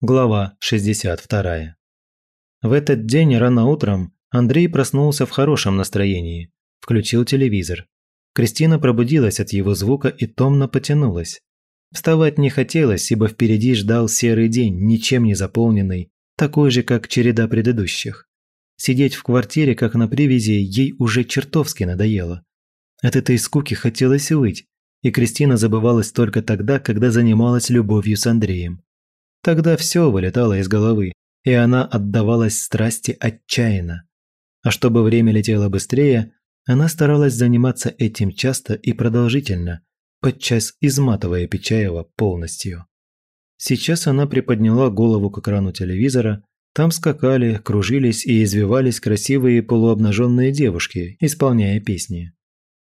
Глава 62. В этот день рано утром Андрей проснулся в хорошем настроении, включил телевизор. Кристина пробудилась от его звука и томно потянулась. Вставать не хотелось, ибо впереди ждал серый день, ничем не заполненный, такой же, как череда предыдущих. Сидеть в квартире, как на привязи, ей уже чертовски надоело. От этой скуки хотелось выть, и Кристина забывалась только тогда, когда занималась любовью с Андреем. Тогда все вылетало из головы, и она отдавалась страсти отчаянно. А чтобы время летело быстрее, она старалась заниматься этим часто и продолжительно, подчас изматывая Печаева полностью. Сейчас она приподняла голову к экрану телевизора, там скакали, кружились и извивались красивые полуобнаженные девушки, исполняя песни.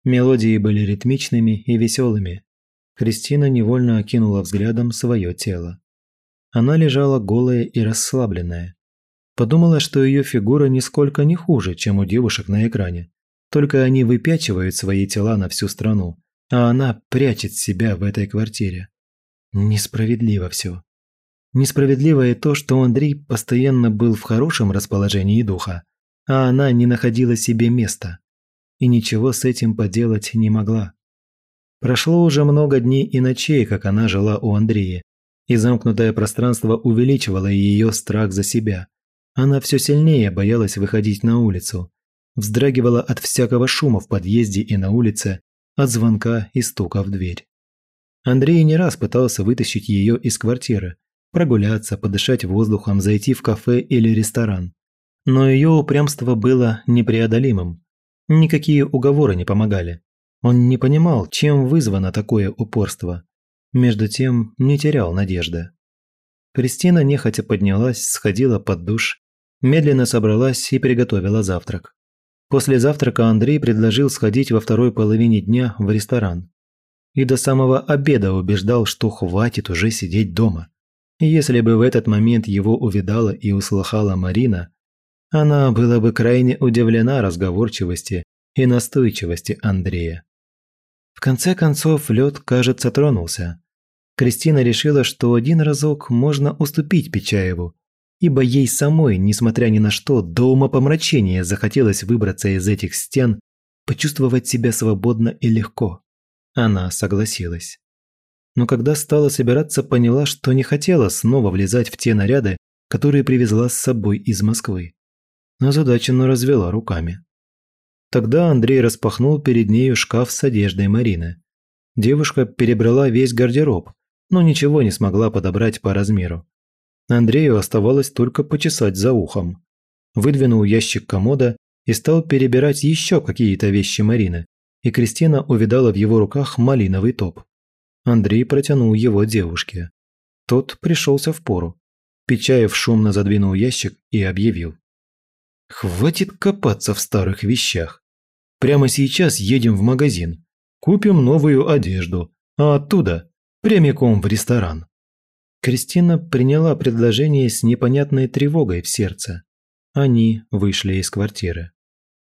Мелодии были ритмичными и веселыми. Кристина невольно окинула взглядом свое тело. Она лежала голая и расслабленная. Подумала, что ее фигура нисколько не хуже, чем у девушек на экране. Только они выпячивают свои тела на всю страну, а она прячет себя в этой квартире. Несправедливо все. Несправедливо и то, что Андрей постоянно был в хорошем расположении духа, а она не находила себе места. И ничего с этим поделать не могла. Прошло уже много дней и ночей, как она жила у Андрея, и замкнутое пространство увеличивало ее страх за себя. Она все сильнее боялась выходить на улицу, вздрагивала от всякого шума в подъезде и на улице, от звонка и стука в дверь. Андрей не раз пытался вытащить ее из квартиры, прогуляться, подышать воздухом, зайти в кафе или ресторан. Но ее упрямство было непреодолимым. Никакие уговоры не помогали. Он не понимал, чем вызвано такое упорство. Между тем не терял надежды. Кристина нехотя поднялась, сходила под душ, медленно собралась и приготовила завтрак. После завтрака Андрей предложил сходить во второй половине дня в ресторан. И до самого обеда убеждал, что хватит уже сидеть дома. Если бы в этот момент его увидала и услыхала Марина, она была бы крайне удивлена разговорчивости и настойчивости Андрея. В конце концов, лед, кажется, тронулся. Кристина решила, что один разок можно уступить Печаеву, ибо ей самой, несмотря ни на что, до умопомрачения захотелось выбраться из этих стен, почувствовать себя свободно и легко. Она согласилась. Но когда стала собираться, поняла, что не хотела снова влезать в те наряды, которые привезла с собой из Москвы. Озадаченно развела руками. Тогда Андрей распахнул перед нею шкаф с одеждой Марины. Девушка перебрала весь гардероб, но ничего не смогла подобрать по размеру. Андрею оставалось только почесать за ухом. Выдвинул ящик комода и стал перебирать еще какие-то вещи Марины, и Кристина увидала в его руках малиновый топ. Андрей протянул его девушке. Тот пришелся в пору. Печаев шумно задвинул ящик и объявил. Хватит копаться в старых вещах. Прямо сейчас едем в магазин, купим новую одежду, а оттуда прямиком в ресторан. Кристина приняла предложение с непонятной тревогой в сердце. Они вышли из квартиры.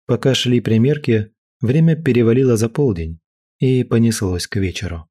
Пока шли примерки, время перевалило за полдень и понеслось к вечеру.